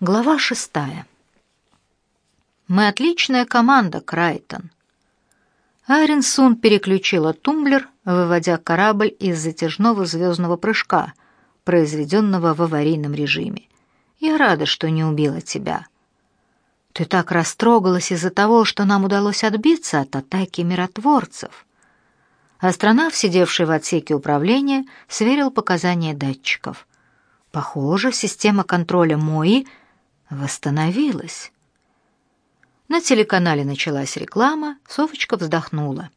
Глава шестая. Мы отличная команда, Крайтон. Айрин Сун переключила тумблер, выводя корабль из затяжного звездного прыжка, произведенного в аварийном режиме. Я рада, что не убила тебя. Ты так растрогалась из-за того, что нам удалось отбиться от атаки миротворцев. Астронавт, сидевший в отсеке управления, сверил показания датчиков. Похоже, система контроля МОИ — восстановилась. На телеканале началась реклама, Софочка вздохнула.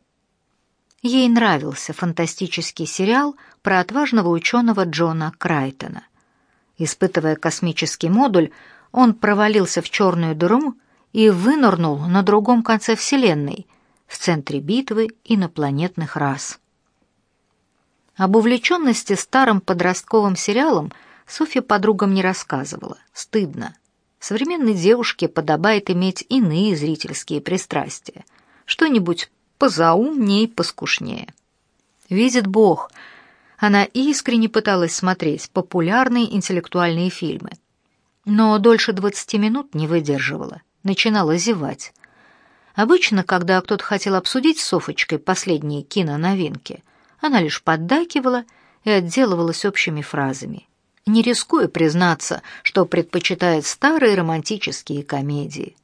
Ей нравился фантастический сериал про отважного ученого Джона Крайтона. Испытывая космический модуль, он провалился в черную дыру и вынырнул на другом конце Вселенной, в центре битвы инопланетных рас. Об увлеченности старым подростковым сериалом Софья подругам не рассказывала. Стыдно. Современной девушке подобает иметь иные зрительские пристрастия, что-нибудь позаумнее и поскушнее. Видит Бог, она искренне пыталась смотреть популярные интеллектуальные фильмы, но дольше 20 минут не выдерживала, начинала зевать. Обычно, когда кто-то хотел обсудить с Софочкой последние киноновинки, она лишь поддакивала и отделывалась общими фразами не рискуя признаться, что предпочитает старые романтические комедии.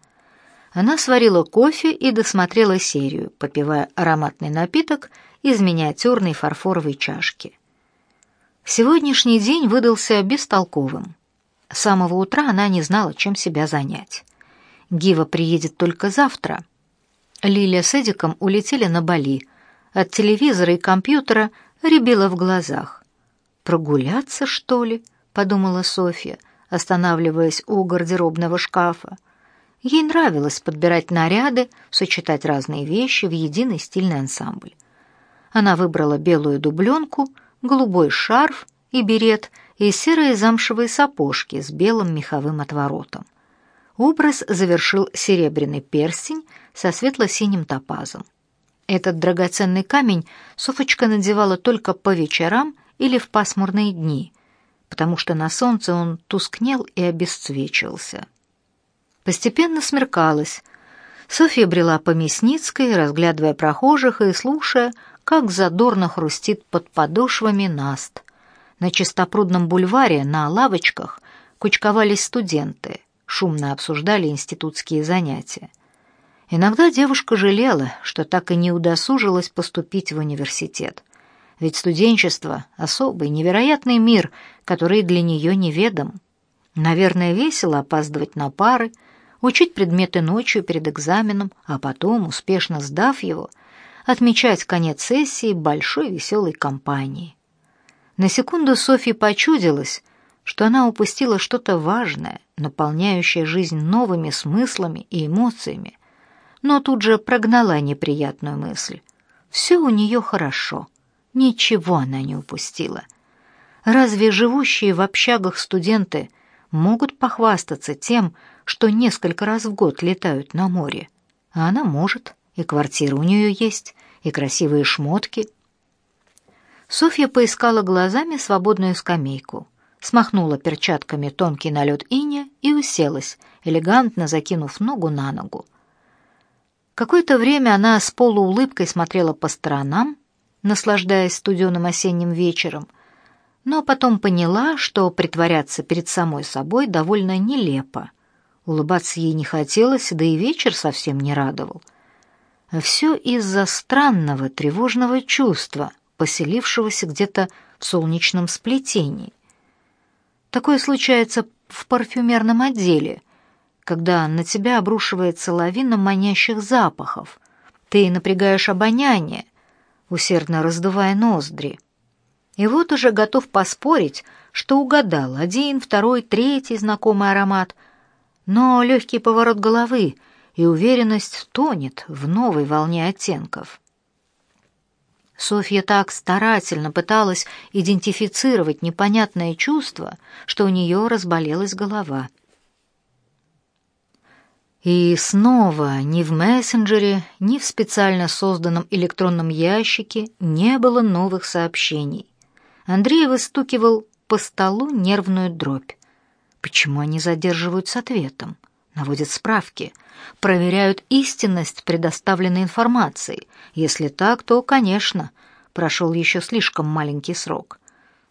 Она сварила кофе и досмотрела серию, попивая ароматный напиток из миниатюрной фарфоровой чашки. Сегодняшний день выдался бестолковым. С самого утра она не знала, чем себя занять. Гива приедет только завтра. Лилия с Эдиком улетели на Бали. От телевизора и компьютера рябило в глазах. Прогуляться, что ли? подумала Софья, останавливаясь у гардеробного шкафа. Ей нравилось подбирать наряды, сочетать разные вещи в единый стильный ансамбль. Она выбрала белую дубленку, голубой шарф и берет и серые замшевые сапожки с белым меховым отворотом. Образ завершил серебряный перстень со светло-синим топазом. Этот драгоценный камень Софочка надевала только по вечерам или в пасмурные дни, потому что на солнце он тускнел и обесцвечивался. Постепенно смеркалось. Софья брела по Мясницкой, разглядывая прохожих и слушая, как задорно хрустит под подошвами наст. На чистопрудном бульваре на лавочках кучковались студенты, шумно обсуждали институтские занятия. Иногда девушка жалела, что так и не удосужилась поступить в университет. Ведь студенчество — особый, невероятный мир, который для нее неведом. Наверное, весело опаздывать на пары, учить предметы ночью перед экзаменом, а потом, успешно сдав его, отмечать конец сессии большой веселой компании. На секунду Софье почудилось, что она упустила что-то важное, наполняющее жизнь новыми смыслами и эмоциями, но тут же прогнала неприятную мысль. Все у нее хорошо. Ничего она не упустила. Разве живущие в общагах студенты могут похвастаться тем, что несколько раз в год летают на море? А она может, и квартира у нее есть, и красивые шмотки. Софья поискала глазами свободную скамейку, смахнула перчатками тонкий налет иния и уселась, элегантно закинув ногу на ногу. Какое-то время она с полуулыбкой смотрела по сторонам, наслаждаясь студеным осенним вечером, но потом поняла, что притворяться перед самой собой довольно нелепо. Улыбаться ей не хотелось, да и вечер совсем не радовал. Все из-за странного тревожного чувства, поселившегося где-то в солнечном сплетении. Такое случается в парфюмерном отделе, когда на тебя обрушивается лавина манящих запахов. Ты напрягаешь обоняние, усердно раздувая ноздри. И вот уже готов поспорить, что угадал один, второй, третий знакомый аромат, но легкий поворот головы и уверенность тонет в новой волне оттенков. Софья так старательно пыталась идентифицировать непонятное чувство, что у нее разболелась голова. И снова ни в мессенджере, ни в специально созданном электронном ящике не было новых сообщений. Андрей выстукивал по столу нервную дробь. Почему они задерживают с ответом? Наводят справки, проверяют истинность предоставленной информации. Если так, то, конечно, прошел еще слишком маленький срок.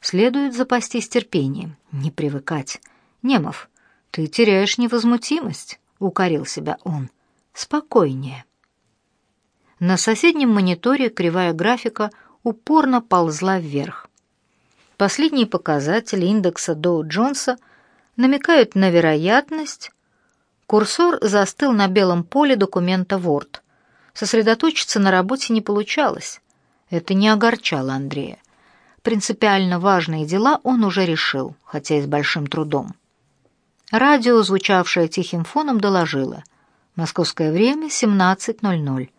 Следует запастись терпением, не привыкать. Немов, ты теряешь невозмутимость, укорил себя он. Спокойнее. На соседнем мониторе кривая графика упорно ползла вверх. Последние показатели индекса Доу-Джонса намекают на вероятность. Курсор застыл на белом поле документа Word. Сосредоточиться на работе не получалось. Это не огорчало Андрея. Принципиально важные дела он уже решил, хотя и с большим трудом. Радио, звучавшее тихим фоном, доложило. Московское время 17.00.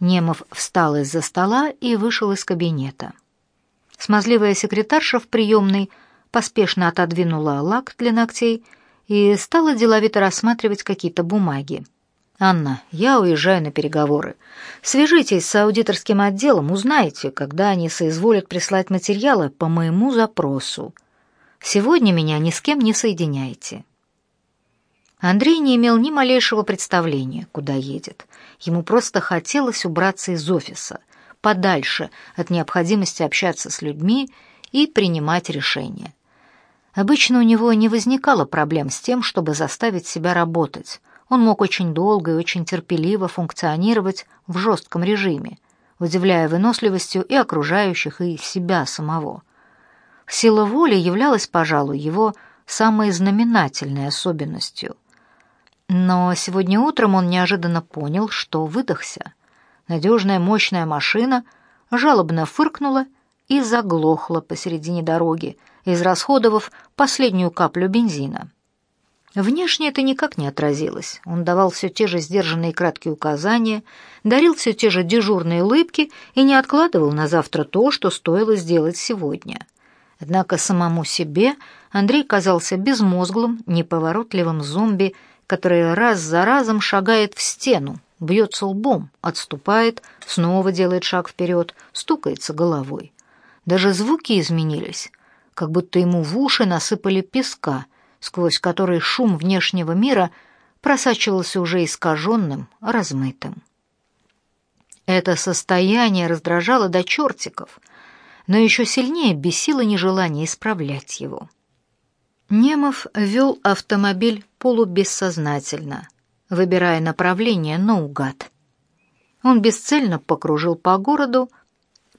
Немов встал из-за стола и вышел из кабинета. Смазливая секретарша в приемной поспешно отодвинула лак для ногтей и стала деловито рассматривать какие-то бумаги. «Анна, я уезжаю на переговоры. Свяжитесь с аудиторским отделом, узнайте, когда они соизволят прислать материалы по моему запросу. Сегодня меня ни с кем не соединяйте». Андрей не имел ни малейшего представления, куда едет. Ему просто хотелось убраться из офиса, подальше от необходимости общаться с людьми и принимать решения. Обычно у него не возникало проблем с тем, чтобы заставить себя работать. Он мог очень долго и очень терпеливо функционировать в жестком режиме, удивляя выносливостью и окружающих, и себя самого. Сила воли являлась, пожалуй, его самой знаменательной особенностью. Но сегодня утром он неожиданно понял, что выдохся. Надежная мощная машина жалобно фыркнула и заглохла посередине дороги, израсходовав последнюю каплю бензина. Внешне это никак не отразилось. Он давал все те же сдержанные краткие указания, дарил все те же дежурные улыбки и не откладывал на завтра то, что стоило сделать сегодня. Однако самому себе Андрей казался безмозглым, неповоротливым зомби, который раз за разом шагает в стену, бьется лбом, отступает, снова делает шаг вперед, стукается головой. Даже звуки изменились, как будто ему в уши насыпали песка, сквозь который шум внешнего мира просачивался уже искаженным, размытым. Это состояние раздражало до чертиков, но еще сильнее бесило нежелание исправлять его. Немов вел автомобиль полубессознательно, выбирая направление наугад. Он бесцельно покружил по городу,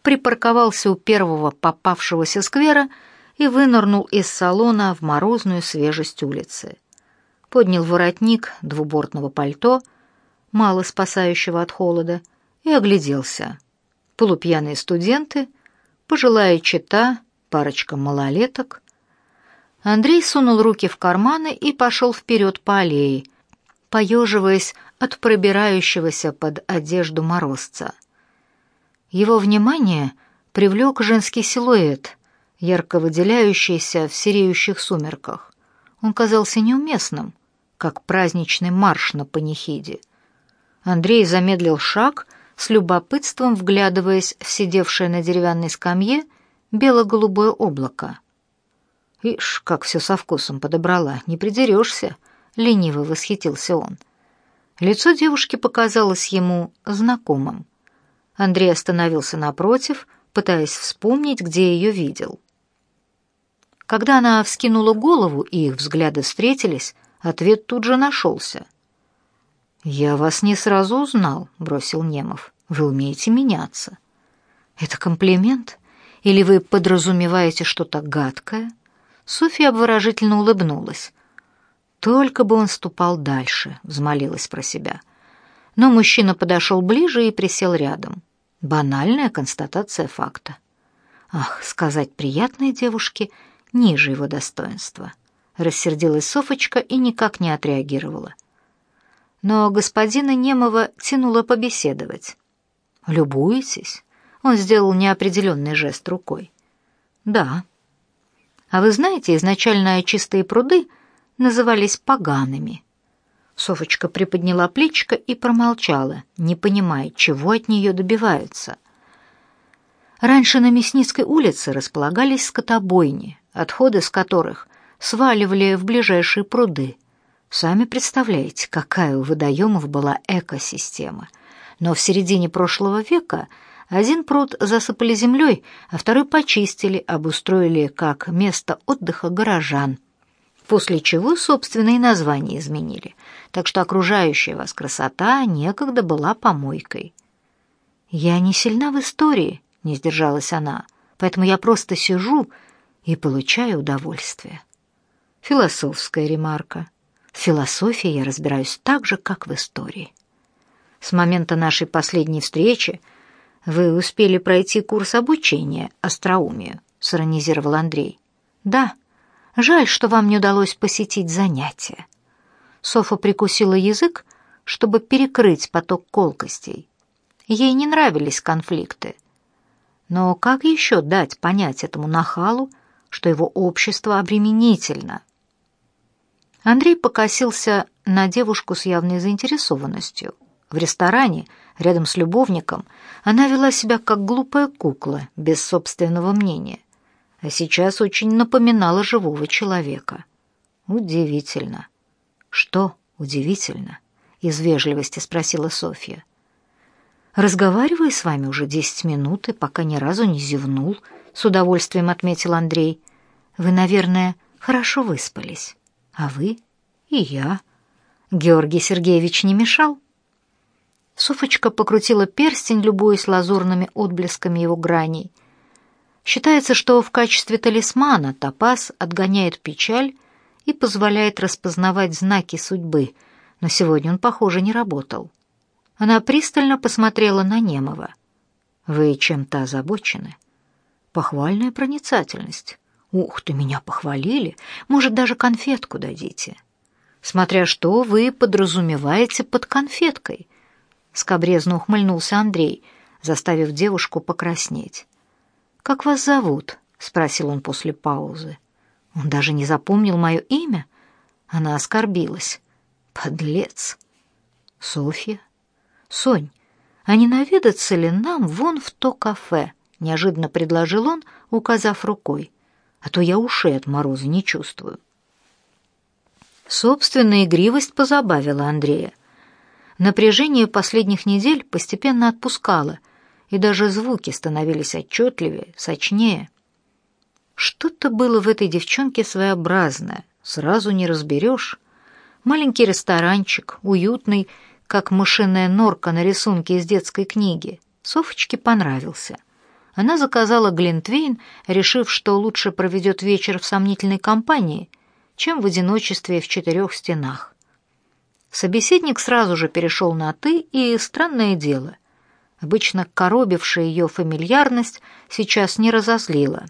припарковался у первого попавшегося сквера и вынырнул из салона в морозную свежесть улицы. Поднял воротник двубортного пальто, мало спасающего от холода, и огляделся. Полупьяные студенты, пожилая чета, парочка малолеток. Андрей сунул руки в карманы и пошел вперед по аллее, поеживаясь от пробирающегося под одежду морозца. Его внимание привлек женский силуэт, ярко выделяющийся в сереющих сумерках. Он казался неуместным, как праздничный марш на панихиде. Андрей замедлил шаг, с любопытством вглядываясь в сидевшее на деревянной скамье бело-голубое облако. «Ишь, как все со вкусом подобрала, не придерешься», — лениво восхитился он. Лицо девушки показалось ему знакомым. Андрей остановился напротив, пытаясь вспомнить, где ее видел. Когда она вскинула голову и их взгляды встретились, ответ тут же нашелся. «Я вас не сразу узнал», — бросил Немов. «Вы умеете меняться». «Это комплимент? Или вы подразумеваете что-то гадкое?» Софья обворожительно улыбнулась. «Только бы он ступал дальше», — взмолилась про себя. Но мужчина подошел ближе и присел рядом. Банальная констатация факта. Ах, сказать приятной девушке ниже его достоинства. Рассердилась Софочка и никак не отреагировала. Но господина Немова тянуло побеседовать. «Любуетесь?» Он сделал неопределенный жест рукой. «Да». «А вы знаете, изначально чистые пруды назывались погаными?» Софочка приподняла плечико и промолчала, не понимая, чего от нее добиваются. Раньше на Мясницкой улице располагались скотобойни, отходы с которых сваливали в ближайшие пруды. Сами представляете, какая у водоемов была экосистема. Но в середине прошлого века один пруд засыпали землей, а второй почистили, обустроили как место отдыха горожан. После чего собственные названия изменили, так что окружающая вас красота некогда была помойкой. «Я не сильна в истории», — не сдержалась она, «поэтому я просто сижу и получаю удовольствие». Философская ремарка. В философии я разбираюсь так же, как в истории. С момента нашей последней встречи вы успели пройти курс обучения остроумию, сиронизировал Андрей. Да. Жаль, что вам не удалось посетить занятия. Софа прикусила язык, чтобы перекрыть поток колкостей. Ей не нравились конфликты. Но как еще дать понять этому нахалу, что его общество обременительно? Андрей покосился на девушку с явной заинтересованностью. В ресторане, рядом с любовником, она вела себя как глупая кукла, без собственного мнения. А сейчас очень напоминала живого человека. Удивительно. Что удивительно? Из вежливости спросила Софья. Разговариваю с вами уже десять минут и пока ни разу не зевнул, с удовольствием отметил Андрей. Вы, наверное, хорошо выспались. А вы? И я. Георгий Сергеевич не мешал? Софочка покрутила перстень, любуясь лазурными отблесками его граней. Считается, что в качестве талисмана топаз отгоняет печаль и позволяет распознавать знаки судьбы, но сегодня он, похоже, не работал. Она пристально посмотрела на Немова. «Вы чем-то озабочены?» «Похвальная проницательность. Ух ты, меня похвалили. Может, даже конфетку дадите. Смотря что вы подразумеваете под конфеткой. Скобрезно ухмыльнулся Андрей, заставив девушку покраснеть. Как вас зовут? спросил он после паузы. Он даже не запомнил мое имя. Она оскорбилась. Подлец. Софья. Сонь, а не наведаться ли нам вон в то кафе? неожиданно предложил он, указав рукой а то я ушей от мороза не чувствую. Собственная игривость позабавила Андрея. Напряжение последних недель постепенно отпускало, и даже звуки становились отчетливее, сочнее. Что-то было в этой девчонке своеобразное, сразу не разберешь. Маленький ресторанчик, уютный, как мышиная норка на рисунке из детской книги, Софочке понравился. Она заказала глинтвейн, решив, что лучше проведет вечер в сомнительной компании, чем в одиночестве в четырех стенах. Собеседник сразу же перешел на «ты», и странное дело. Обычно коробившая ее фамильярность сейчас не разозлила.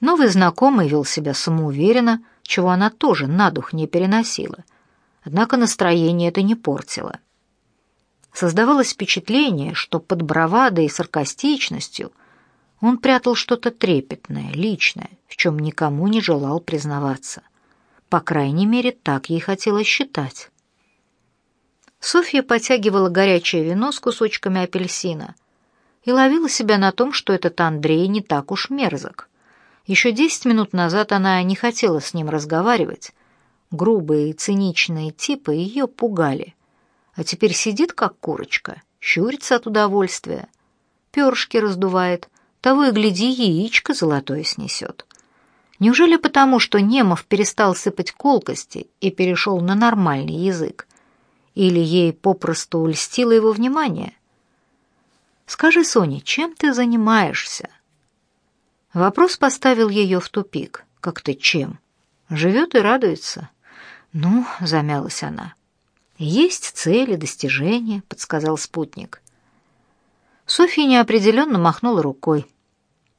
Новый знакомый вел себя самоуверенно, чего она тоже на дух не переносила. Однако настроение это не портило. Создавалось впечатление, что под бравадой и саркастичностью он прятал что-то трепетное, личное, в чем никому не желал признаваться. По крайней мере, так ей хотелось считать. Софья потягивала горячее вино с кусочками апельсина и ловила себя на том, что этот Андрей не так уж мерзок. Еще десять минут назад она не хотела с ним разговаривать. Грубые и циничные типы ее пугали а теперь сидит как курочка, щурится от удовольствия, перышки раздувает, того и гляди, яичко золотое снесет. Неужели потому, что Немов перестал сыпать колкости и перешел на нормальный язык? Или ей попросту льстило его внимание? «Скажи, Соня, чем ты занимаешься?» Вопрос поставил ее в тупик. «Как ты чем?» «Живет и радуется». «Ну», — замялась она, есть цели, достижения, подсказал спутник. Софья неопределенно махнула рукой.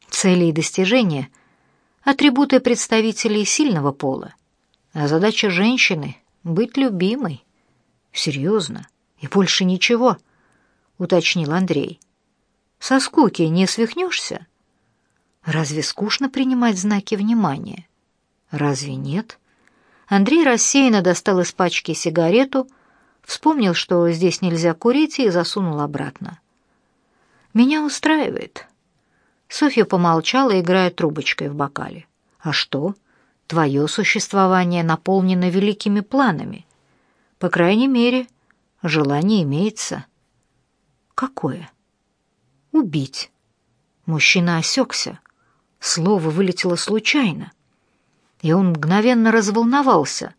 Цели и достижения атрибуты представителей сильного пола, а задача женщины быть любимой. Серьезно, и больше ничего, уточнил Андрей. Со скуки не свихнешься? Разве скучно принимать знаки внимания? Разве нет? Андрей рассеянно достал из пачки сигарету Вспомнил, что здесь нельзя курить, и засунул обратно. «Меня устраивает». Софья помолчала, играя трубочкой в бокале. «А что? твое существование наполнено великими планами. По крайней мере, желание имеется. Какое? Убить. Мужчина осекся. Слово вылетело случайно. И он мгновенно разволновался,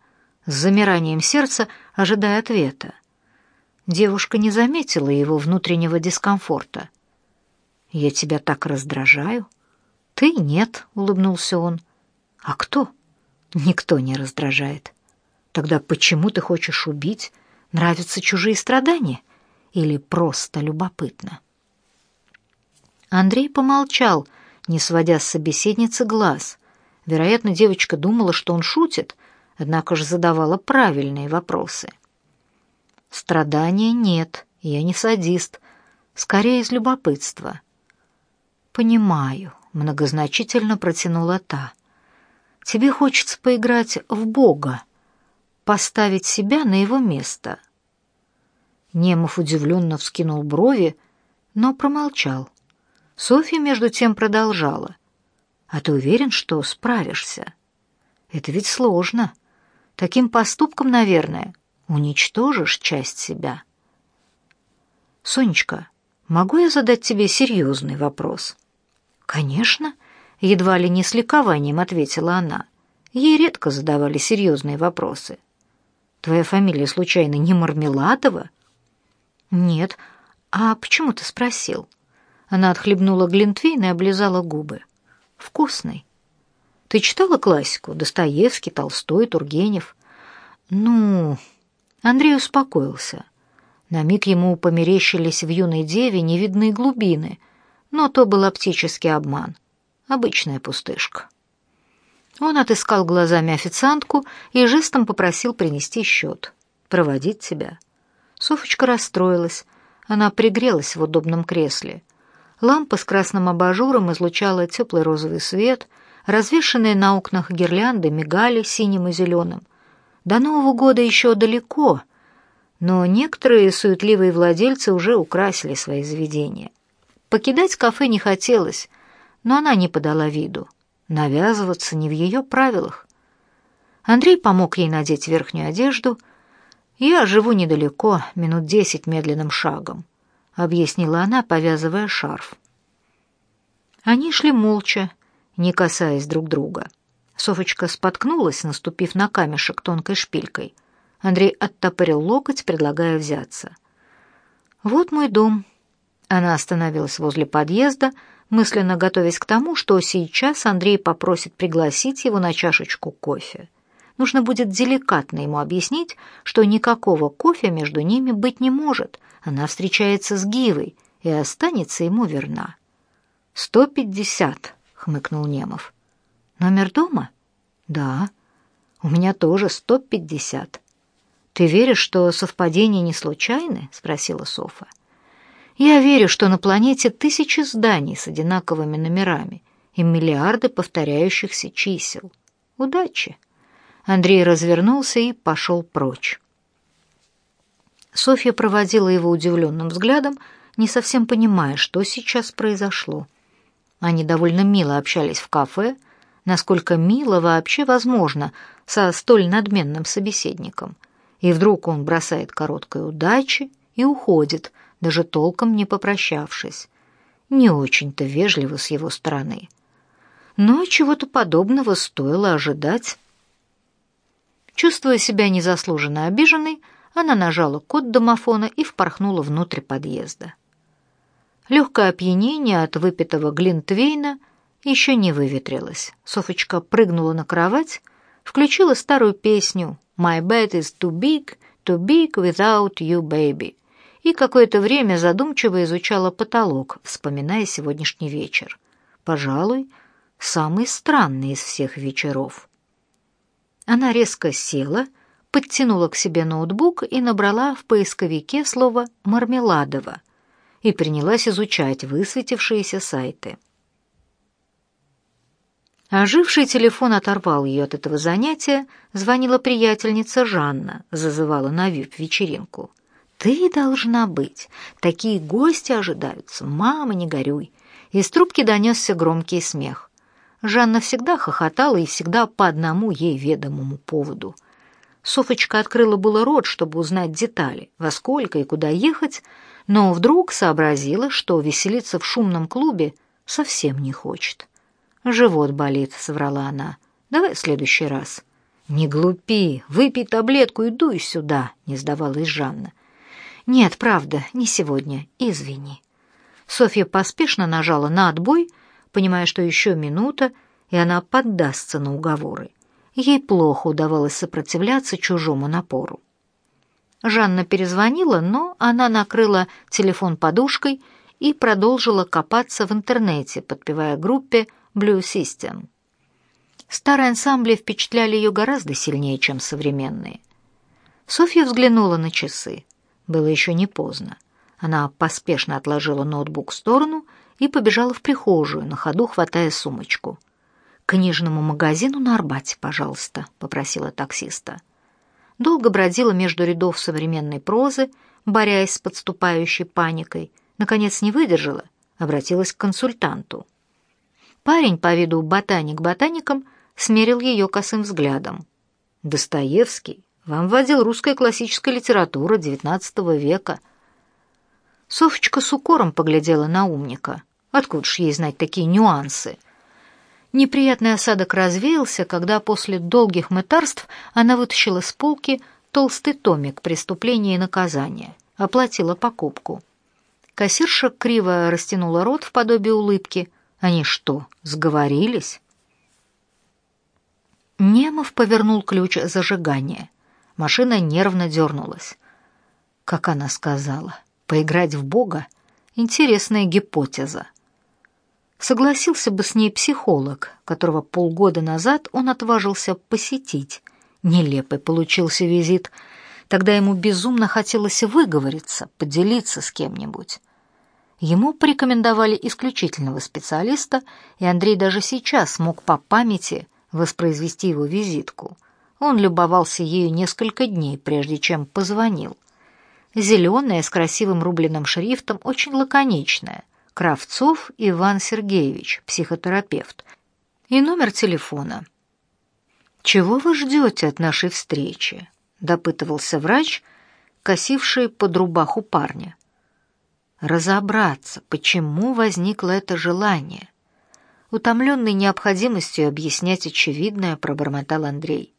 с замиранием сердца ожидая ответа. Девушка не заметила его внутреннего дискомфорта. «Я тебя так раздражаю?» «Ты нет», — улыбнулся он. «А кто?» «Никто не раздражает». «Тогда почему ты хочешь убить? Нравятся чужие страдания? Или просто любопытно?» Андрей помолчал, не сводя с собеседницы глаз. Вероятно, девочка думала, что он шутит, однако же задавала правильные вопросы. «Страдания нет, я не садист, скорее из любопытства». «Понимаю», многозначительно протянула та. Тебе хочется поиграть в Бога, поставить себя на его место. Немов удивленно вскинул брови, но промолчал. Софья между тем продолжала: "А ты уверен, что справишься? Это ведь сложно. Таким поступком, наверное, уничтожишь часть себя". Сонечка, могу я задать тебе серьезный вопрос? «Конечно», — едва ли не с ликованием ответила она. Ей редко задавали серьезные вопросы. «Твоя фамилия, случайно, не Мармеладова?» «Нет. А почему ты спросил?» Она отхлебнула глинтвейн и облизала губы. «Вкусный. Ты читала классику? Достоевский, Толстой, Тургенев?» «Ну...» Андрей успокоился. На миг ему померещились в юной деве невидные глубины — но то был оптический обман. Обычная пустышка. Он отыскал глазами официантку и жестом попросил принести счет. «Проводить тебя». Софочка расстроилась. Она пригрелась в удобном кресле. Лампа с красным абажуром излучала теплый розовый свет, развешанные на окнах гирлянды мигали синим и зеленым. До Нового года еще далеко, но некоторые суетливые владельцы уже украсили свои заведения. Покидать кафе не хотелось, но она не подала виду. Навязываться не в ее правилах. Андрей помог ей надеть верхнюю одежду. «Я живу недалеко, минут десять медленным шагом», — объяснила она, повязывая шарф. Они шли молча, не касаясь друг друга. Софочка споткнулась, наступив на камешек тонкой шпилькой. Андрей оттопырил локоть, предлагая взяться. «Вот мой дом», она остановилась возле подъезда, мысленно готовясь к тому, что сейчас Андрей попросит пригласить его на чашечку кофе. Нужно будет деликатно ему объяснить, что никакого кофе между ними быть не может. Она встречается с Гивой и останется ему верна. «Сто пятьдесят», — хмыкнул Немов. «Номер дома?» «Да. У меня тоже сто пятьдесят». «Ты веришь, что совпадения не случайны?» — спросила Софа. Я верю, что на планете тысячи зданий с одинаковыми номерами и миллиарды повторяющихся чисел. Удачи. Андрей развернулся и пошел прочь. Софья проводила его удивленным взглядом, не совсем понимая, что сейчас произошло. Они довольно мило общались в кафе, насколько мило вообще возможно со столь надменным собеседником. И вдруг он бросает короткой удачи и уходит, даже толком не попрощавшись. Не очень-то вежливо с его стороны. Но чего-то подобного стоило ожидать. Чувствуя себя незаслуженно обиженной, она нажала код домофона и впорхнула внутрь подъезда. Легкое опьянение от выпитого глинтвейна еще не выветрилось. Софочка прыгнула на кровать, включила старую песню «My bed is too big, too big without you, baby» и какое-то время задумчиво изучала потолок, вспоминая сегодняшний вечер. Пожалуй, самый странный из всех вечеров. Она резко села, подтянула к себе ноутбук и набрала в поисковике слово «мармеладово» и принялась изучать высветившиеся сайты. Оживший телефон оторвал ее от этого занятия, звонила приятельница Жанна, зазывала на вип-вечеринку. Ты должна быть. Такие гости ожидаются. Мама, не горюй. Из трубки донесся громкий смех. Жанна всегда хохотала и всегда по одному ей ведомому поводу. Софочка открыла было рот, чтобы узнать детали, во сколько и куда ехать, но вдруг сообразила, что веселиться в шумном клубе совсем не хочет. «Живот болит», — соврала она. «Давай в следующий раз». «Не глупи, выпей таблетку и дуй сюда», — не сдавалась Жанна. «Нет, правда, не сегодня, извини». Софья поспешно нажала на отбой, понимая, что еще минута, и она поддастся на уговоры. Ей плохо удавалось сопротивляться чужому напору. Жанна перезвонила, но она накрыла телефон подушкой и продолжила копаться в интернете, подпевая группе Blue System. Старые ансамбли впечатляли ее гораздо сильнее, чем современные. Софья взглянула на часы. Было еще не поздно. Она поспешно отложила ноутбук в сторону и побежала в прихожую, на ходу хватая сумочку. «К книжному магазину на Арбате, пожалуйста», — попросила таксиста долго бродила между рядов современной прозы, борясь с подступающей паникой, наконец не выдержала, обратилась к консультанту. Парень, по виду ботаник ботаником, смерил ее косым взглядом. «Достоевский вам вводил русская классическая литература XIX века». Софочка с укором поглядела на умника. Откуда ж ей знать такие нюансы — Неприятный осадок развеялся, когда после долгих мытарств она вытащила с полки толстый томик «Преступление и наказание», оплатила покупку. Кассирша криво растянула рот в подобие улыбки. Они что, сговорились? Немов повернул ключ зажигания. Машина нервно дернулась. Как она сказала, поиграть в Бога — интересная гипотеза. Согласился бы с ней психолог, которого полгода назад он отважился посетить. Нелепый получился визит. Тогда ему безумно хотелось выговориться, поделиться с кем-нибудь. Ему порекомендовали исключительного специалиста, и Андрей даже сейчас мог по памяти воспроизвести его визитку. Он любовался ею несколько дней, прежде чем позвонил. Зеленая, с красивым рубленым шрифтом, очень лаконичная. Кравцов Иван Сергеевич, психотерапевт, и номер телефона. «Чего вы ждете от нашей встречи?» — допытывался врач, косивший под рубаху парня. «Разобраться, почему возникло это желание?» Утомленный необходимостью объяснять очевидное, пробормотал Андрей.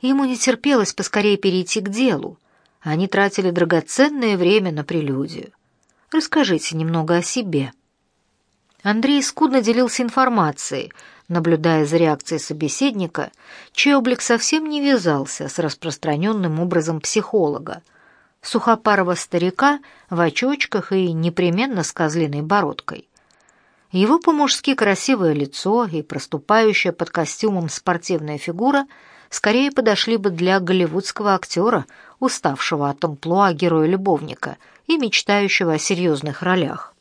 Ему не терпелось поскорее перейти к делу. Они тратили драгоценное время на прелюдию. Расскажите немного о себе». Андрей скудно делился информацией, наблюдая за реакцией собеседника, чей облик совсем не вязался с распространенным образом психолога, сухопарого старика в очочках и непременно с козлиной бородкой. Его по-мужски красивое лицо и проступающая под костюмом спортивная фигура скорее подошли бы для голливудского актера, уставшего от амплуа героя-любовника — и мечтающего о серьезных ролях.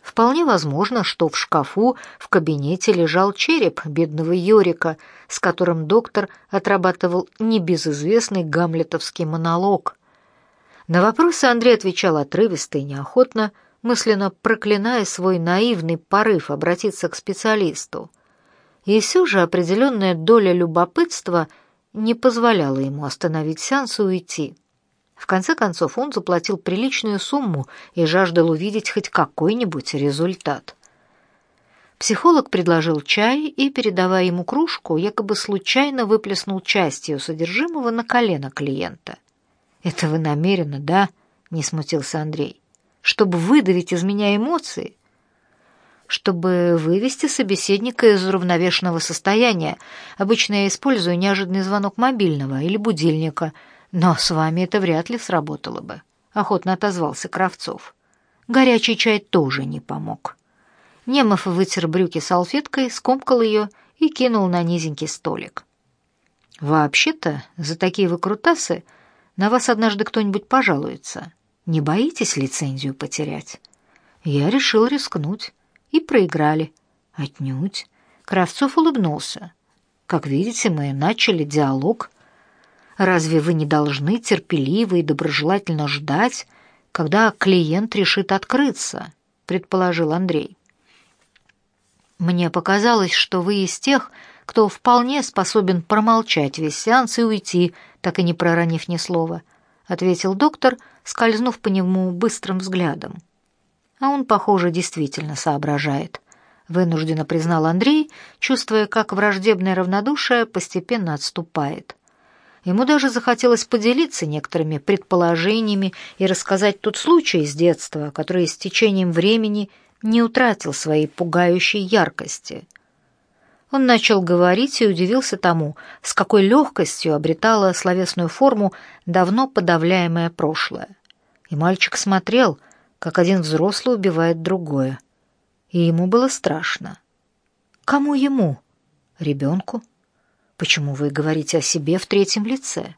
Вполне возможно, что в шкафу в кабинете лежал череп бедного Йорика, с которым доктор отрабатывал небезызвестный гамлетовский монолог. На вопросы Андрей отвечал отрывисто и неохотно, мысленно проклиная свой наивный порыв обратиться к специалисту. И все же определенная доля любопытства не позволяла ему остановить сеанс и уйти. В конце концов, он заплатил приличную сумму и жаждал увидеть хоть какой-нибудь результат. Психолог предложил чай и, передавая ему кружку, якобы случайно выплеснул часть ее содержимого на колено клиента. «Это вы намеренно, да?» — не смутился Андрей. «Чтобы выдавить из меня эмоции?» Чтобы вывести собеседника из уравновешенного состояния. Обычно я использую неожиданный звонок мобильного или будильника, но с вами это вряд ли сработало бы, охотно отозвался Кравцов. Горячий чай тоже не помог. Немов вытер брюки салфеткой, скомкал ее и кинул на низенький столик. Вообще-то, за такие выкрутасы на вас однажды кто-нибудь пожалуется. Не боитесь лицензию потерять? Я решил рискнуть. И проиграли. Отнюдь. Кравцов улыбнулся. Как видите, мы начали диалог Разве вы не должны терпеливо и доброжелательно ждать, когда клиент решит открыться, предположил Андрей. Мне показалось, что вы из тех, кто вполне способен промолчать весь сеанс и уйти, так и не проронив ни слова, ответил доктор, скользнув по нему быстрым взглядом. А он, похоже, действительно соображает, вынужденно признал Андрей, чувствуя, как враждебное равнодушие постепенно отступает. Ему даже захотелось поделиться некоторыми предположениями и рассказать тот случай из детства, который с течением времени не утратил своей пугающей яркости. Он начал говорить и удивился тому, с какой легкостью обретала словесную форму давно подавляемое прошлое. И мальчик смотрел, как один взрослый убивает другое. И ему было страшно. Кому ему? Ребенку? Почему вы говорите о себе в третьем лице?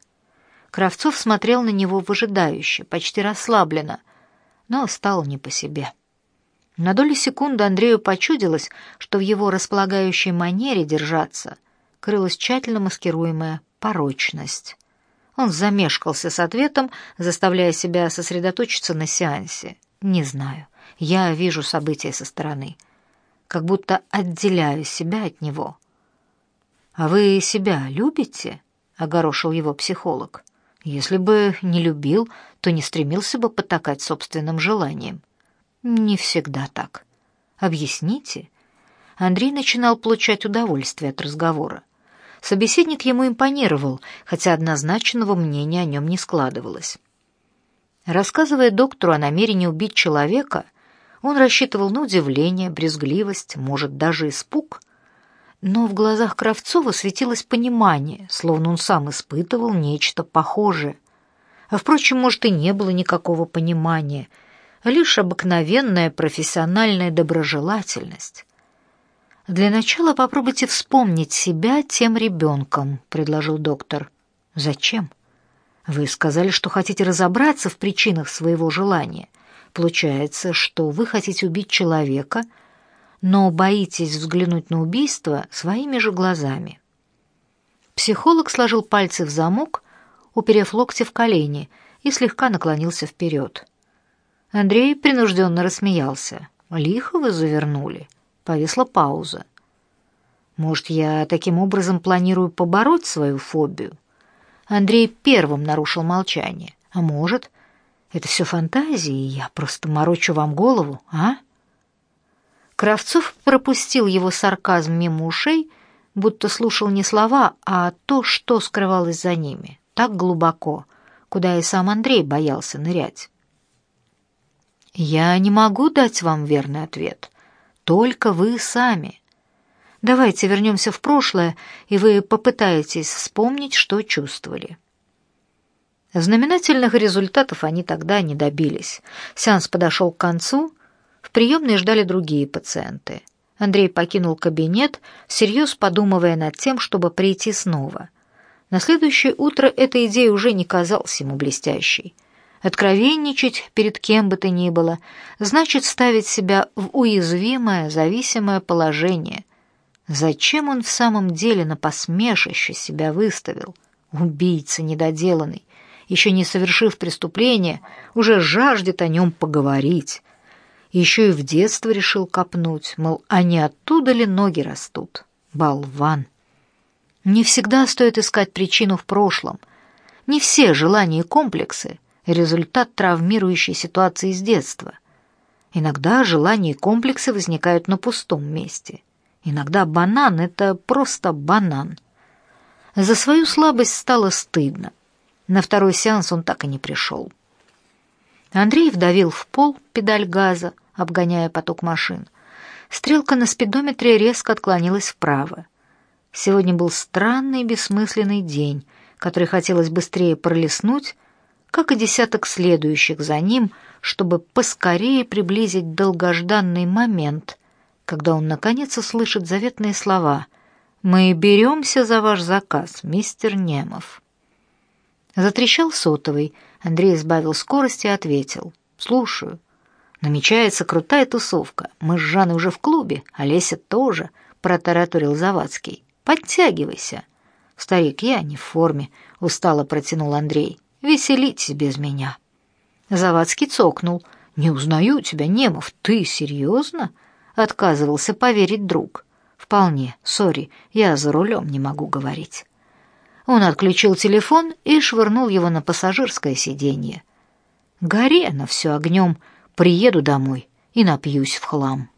Кравцов смотрел на него выжидающе, почти расслабленно, но стало не по себе. На долю секунды Андрею почудилось, что в его располагающей манере держаться крылась тщательно маскируемая порочность. Он замешкался с ответом, заставляя себя сосредоточиться на сеансе. «Не знаю. Я вижу события со стороны. Как будто отделяю себя от него». «А вы себя любите?» — огорошил его психолог. «Если бы не любил, то не стремился бы потакать собственным желаниям. Не всегда так. Объясните. Андрей начинал получать удовольствие от разговора. Собеседник ему импонировал, хотя однозначного мнения о нем не складывалось. Рассказывая доктору о намерении убить человека, он рассчитывал на удивление, брезгливость, может, даже испуг. Но в глазах Кравцова светилось понимание, словно он сам испытывал нечто похожее. А, впрочем, может, и не было никакого понимания — лишь обыкновенная профессиональная доброжелательность. Для начала попробуйте вспомнить себя тем ребенком», — предложил доктор. Зачем? Вы сказали, что хотите разобраться в причинах своего желания. Получается, что вы хотите убить человека, но боитесь взглянуть на убийство своими же глазами. Психолог сложил пальцы в замок, уперев локти в колени, и слегка наклонился вперед. Андрей принужденно рассмеялся. «Лихо вы завернули». Повисла пауза. «Может, я таким образом планирую побороть свою фобию?» Андрей первым нарушил молчание. «А может, это все фантазии, и я просто морочу вам голову, а?» Кравцов пропустил его сарказм мимо ушей, будто слушал не слова, а то, что скрывалось за ними, так глубоко, куда и сам Андрей боялся нырять. Я не могу дать вам верный ответ. Только вы сами. Давайте вернемся в прошлое, и вы попытаетесь вспомнить, что чувствовали. Знаменательных результатов они тогда не добились. Сеанс подошел к концу, в приемной ждали другие пациенты. Андрей покинул кабинет, всерьез подумывая над тем, чтобы прийти снова. На следующее утро эта идея уже не казалась ему блестящей. Откровенничать перед кем бы то ни было значит ставить себя в уязвимое, зависимое положение. Зачем он в самом деле на посмешище себя выставил? Убийца недоделанный, еще не совершив преступления, уже жаждет о нем поговорить. Еще и в детство решил копнуть, мол, а не оттуда ли ноги растут? Болван! Не всегда стоит искать причину в прошлом. Не все желания и комплексы результат травмирующей ситуации с детства. Иногда желания и комплексы возникают на пустом месте. Иногда банан — это просто банан. За свою слабость стало стыдно. На второй сеанс он так и не пришел. Андрей вдавил в пол педаль газа, обгоняя поток машин. Стрелка на спидометре резко отклонилась вправо. Сегодня был странный бессмысленный день, который хотелось быстрее пролистнуть, как и десяток следующих за ним, чтобы поскорее приблизить долгожданный момент, когда он наконец услышит заветные слова «Мы беремся за ваш заказ, мистер Немов». Затрещал сотовый, Андрей сбавил скорость и ответил «Слушаю». Намечается крутая тусовка. Мы с Жанной уже в клубе, а Леся тоже, протараторил Завадский. Подтягивайся. Старик, я не в форме, устало протянул Андрей. Веселитесь без меня». Завадский цокнул. «Не узнаю тебя, Немов. Ты серьезно?» Отказывался поверить друг. Вполне, сори, я за рулем не могу говорить. Он отключил телефон и швырнул его на пассажирское сиденье. Горе на все огнем, приеду домой и напьюсь в хлам.